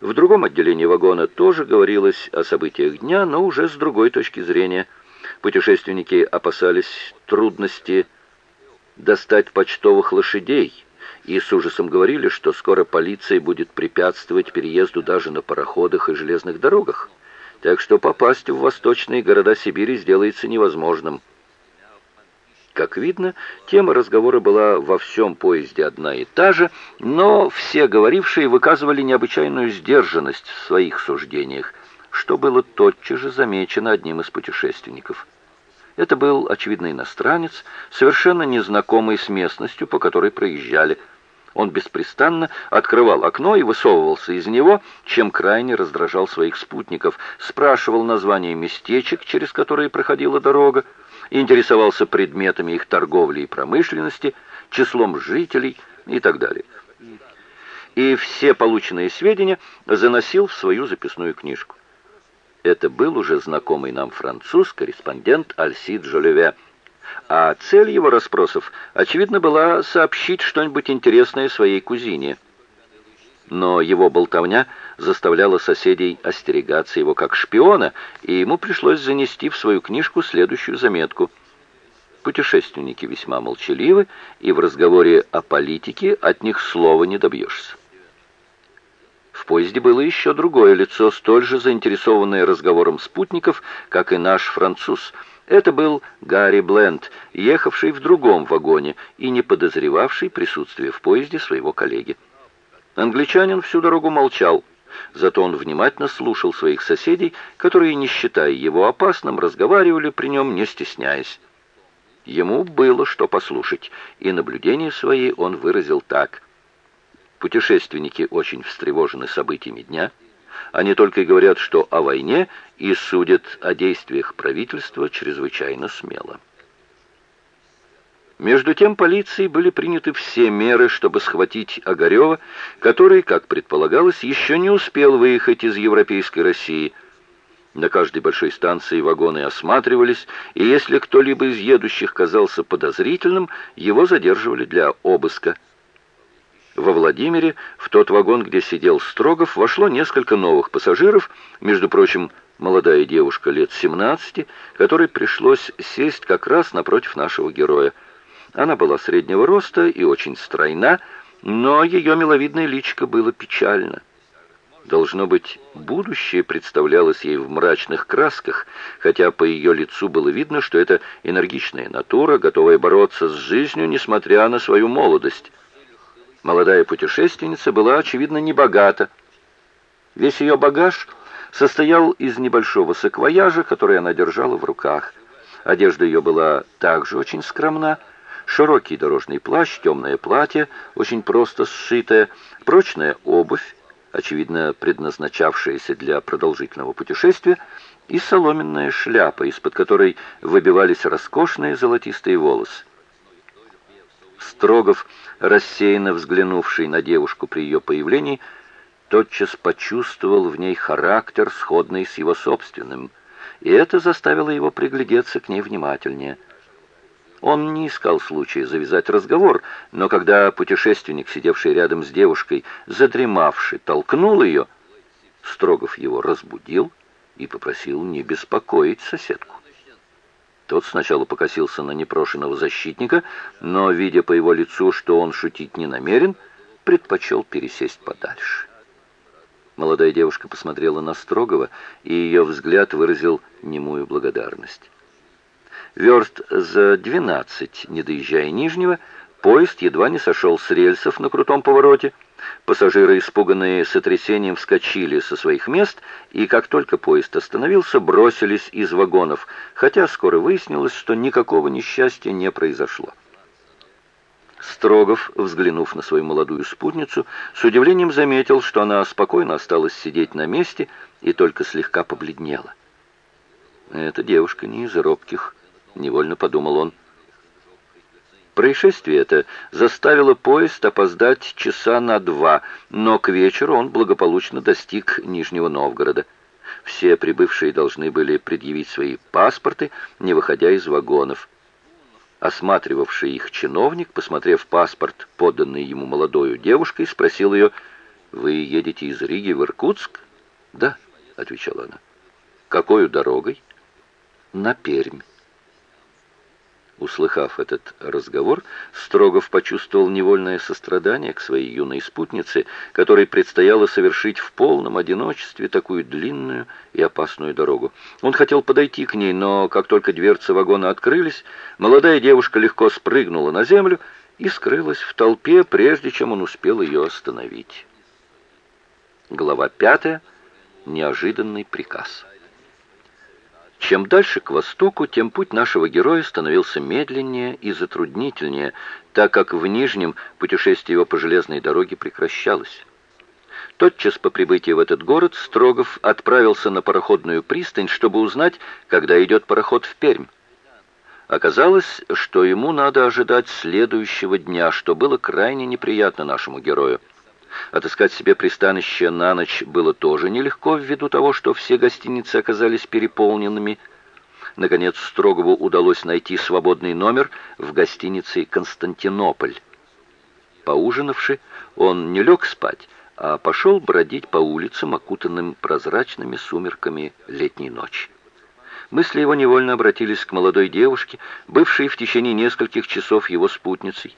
В другом отделении вагона тоже говорилось о событиях дня, но уже с другой точки зрения. Путешественники опасались трудности достать почтовых лошадей и с ужасом говорили, что скоро полиция будет препятствовать переезду даже на пароходах и железных дорогах, так что попасть в восточные города Сибири сделается невозможным. Как видно, тема разговора была во всем поезде одна и та же, но все говорившие выказывали необычайную сдержанность в своих суждениях, что было тотчас же замечено одним из путешественников. Это был, очевидно, иностранец, совершенно незнакомый с местностью, по которой проезжали. Он беспрестанно открывал окно и высовывался из него, чем крайне раздражал своих спутников, спрашивал названия местечек, через которые проходила дорога, интересовался предметами их торговли и промышленности, числом жителей и так далее. И все полученные сведения заносил в свою записную книжку. Это был уже знакомый нам француз, корреспондент Альсид Жолеве, а цель его расспросов, очевидно, была сообщить что-нибудь интересное своей кузине – но его болтовня заставляла соседей остерегаться его как шпиона, и ему пришлось занести в свою книжку следующую заметку. Путешественники весьма молчаливы, и в разговоре о политике от них слова не добьешься. В поезде было еще другое лицо, столь же заинтересованное разговором спутников, как и наш француз. Это был Гарри Бленд, ехавший в другом вагоне и не подозревавший присутствие в поезде своего коллеги. Англичанин всю дорогу молчал, зато он внимательно слушал своих соседей, которые, не считая его опасным, разговаривали при нем, не стесняясь. Ему было что послушать, и наблюдения свои он выразил так. Путешественники очень встревожены событиями дня. Они только и говорят, что о войне, и судят о действиях правительства чрезвычайно смело. Между тем полицией были приняты все меры, чтобы схватить Огарева, который, как предполагалось, еще не успел выехать из Европейской России. На каждой большой станции вагоны осматривались, и если кто-либо из едущих казался подозрительным, его задерживали для обыска. Во Владимире, в тот вагон, где сидел Строгов, вошло несколько новых пассажиров, между прочим, молодая девушка лет 17, которой пришлось сесть как раз напротив нашего героя. Она была среднего роста и очень стройна, но ее миловидное личико было печально. Должно быть, будущее представлялось ей в мрачных красках, хотя по ее лицу было видно, что это энергичная натура, готовая бороться с жизнью, несмотря на свою молодость. Молодая путешественница была, очевидно, небогата. Весь ее багаж состоял из небольшого саквояжа, который она держала в руках. Одежда ее была также очень скромна, широкий дорожный плащ, темное платье, очень просто сшитое, прочная обувь, очевидно предназначавшаяся для продолжительного путешествия, и соломенная шляпа, из-под которой выбивались роскошные золотистые волосы. Строгов, рассеянно взглянувший на девушку при ее появлении, тотчас почувствовал в ней характер, сходный с его собственным, и это заставило его приглядеться к ней внимательнее – он не искал случая завязать разговор, но когда путешественник, сидевший рядом с девушкой, задремавший, толкнул ее, Строгов его разбудил и попросил не беспокоить соседку. Тот сначала покосился на непрошенного защитника, но, видя по его лицу, что он шутить не намерен, предпочел пересесть подальше. Молодая девушка посмотрела на Строгова, и ее взгляд выразил немую благодарность. Верст за 12, не доезжая Нижнего, поезд едва не сошел с рельсов на крутом повороте. Пассажиры, испуганные сотрясением, вскочили со своих мест, и как только поезд остановился, бросились из вагонов, хотя скоро выяснилось, что никакого несчастья не произошло. Строгов, взглянув на свою молодую спутницу, с удивлением заметил, что она спокойно осталась сидеть на месте и только слегка побледнела. Эта девушка не из робких, невольно подумал он. Происшествие это заставило поезд опоздать часа на два, но к вечеру он благополучно достиг Нижнего Новгорода. Все прибывшие должны были предъявить свои паспорты, не выходя из вагонов. Осматривавший их чиновник, посмотрев паспорт, поданный ему молодою девушкой, спросил ее, «Вы едете из Риги в Иркутск?» «Да», — отвечала она. «Какой дорогой?» «На Пермь». Услыхав этот разговор, Строгов почувствовал невольное сострадание к своей юной спутнице, которой предстояло совершить в полном одиночестве такую длинную и опасную дорогу. Он хотел подойти к ней, но как только дверцы вагона открылись, молодая девушка легко спрыгнула на землю и скрылась в толпе, прежде чем он успел ее остановить. Глава пятая. Неожиданный приказ. Чем дальше к востоку, тем путь нашего героя становился медленнее и затруднительнее, так как в Нижнем путешествие его по железной дороге прекращалось. Тотчас по прибытии в этот город Строгов отправился на пароходную пристань, чтобы узнать, когда идет пароход в Пермь. Оказалось, что ему надо ожидать следующего дня, что было крайне неприятно нашему герою. Отыскать себе пристанище на ночь было тоже нелегко, ввиду того, что все гостиницы оказались переполненными. Наконец, Строгову удалось найти свободный номер в гостинице «Константинополь». Поужинавши, он не лег спать, а пошел бродить по улицам, окутанным прозрачными сумерками летней ночи. Мысли его невольно обратились к молодой девушке, бывшей в течение нескольких часов его спутницей.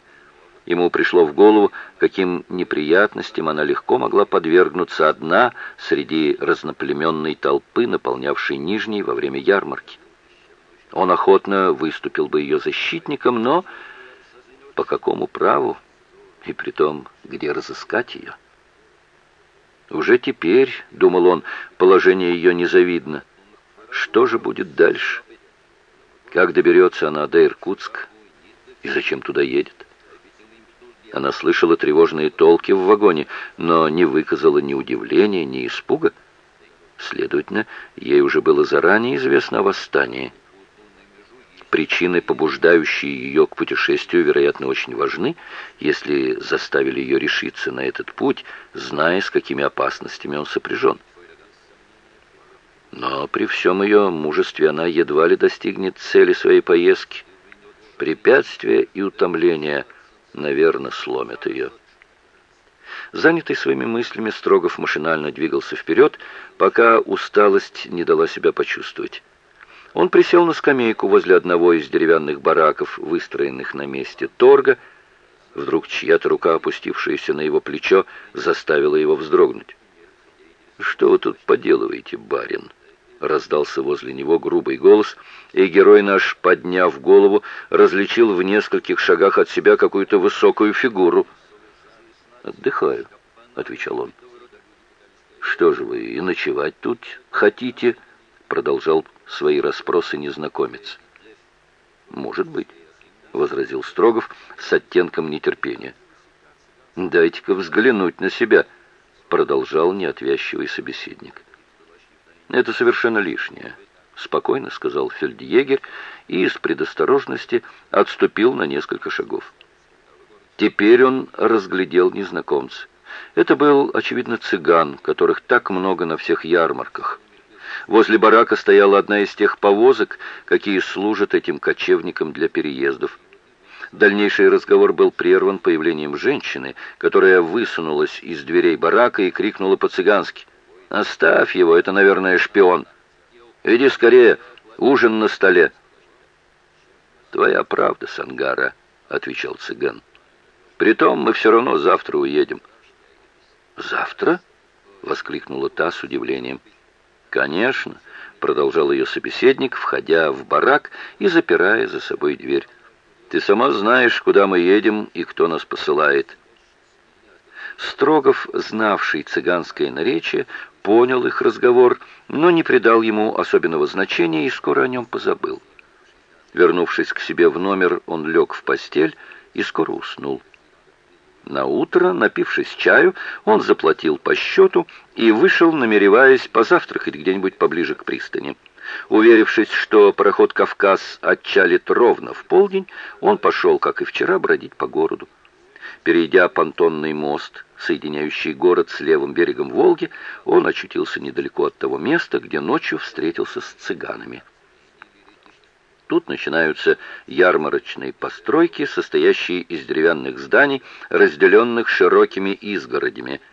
Ему пришло в голову, каким неприятностям она легко могла подвергнуться одна среди разноплеменной толпы, наполнявшей Нижний во время ярмарки. Он охотно выступил бы ее защитником, но по какому праву и при том, где разыскать ее? Уже теперь, думал он, положение ее незавидно. Что же будет дальше? Как доберется она до Иркутска и зачем туда едет? Она слышала тревожные толки в вагоне, но не выказала ни удивления, ни испуга. Следовательно, ей уже было заранее известно о восстании. Причины, побуждающие ее к путешествию, вероятно, очень важны, если заставили ее решиться на этот путь, зная, с какими опасностями он сопряжен. Но при всем ее мужестве она едва ли достигнет цели своей поездки. Препятствия и утомления – наверное, сломят ее. Занятый своими мыслями, Строгов машинально двигался вперед, пока усталость не дала себя почувствовать. Он присел на скамейку возле одного из деревянных бараков, выстроенных на месте торга. Вдруг чья-то рука, опустившаяся на его плечо, заставила его вздрогнуть. «Что вы тут поделываете, барин?» Раздался возле него грубый голос, и герой наш, подняв голову, различил в нескольких шагах от себя какую-то высокую фигуру. «Отдыхаю», — отвечал он. «Что же вы, и ночевать тут хотите?» — продолжал свои расспросы незнакомец. «Может быть», — возразил Строгов с оттенком нетерпения. «Дайте-ка взглянуть на себя», — продолжал неотвязчивый собеседник. «Это совершенно лишнее», — спокойно сказал фельдъегерь и из предосторожности отступил на несколько шагов. Теперь он разглядел незнакомца. Это был, очевидно, цыган, которых так много на всех ярмарках. Возле барака стояла одна из тех повозок, какие служат этим кочевникам для переездов. Дальнейший разговор был прерван появлением женщины, которая высунулась из дверей барака и крикнула по-цыгански — Оставь его, это, наверное, шпион. Иди скорее, ужин на столе. Твоя правда, Сангара, отвечал цыган. Притом мы все равно завтра уедем. Завтра? воскликнула та с удивлением. Конечно, продолжал ее собеседник, входя в барак и запирая за собой дверь. Ты сама знаешь, куда мы едем и кто нас посылает. Строгов, знавший цыганское наречие, понял их разговор, но не придал ему особенного значения и скоро о нем позабыл. Вернувшись к себе в номер, он лег в постель и скоро уснул. На утро, напившись чаю, он заплатил по счету и вышел, намереваясь позавтракать где-нибудь поближе к пристани. Уверившись, что пароход «Кавказ» отчалит ровно в полдень, он пошел, как и вчера, бродить по городу. Перейдя понтонный мост, соединяющий город с левым берегом Волги, он очутился недалеко от того места, где ночью встретился с цыганами. Тут начинаются ярмарочные постройки, состоящие из деревянных зданий, разделенных широкими изгородями –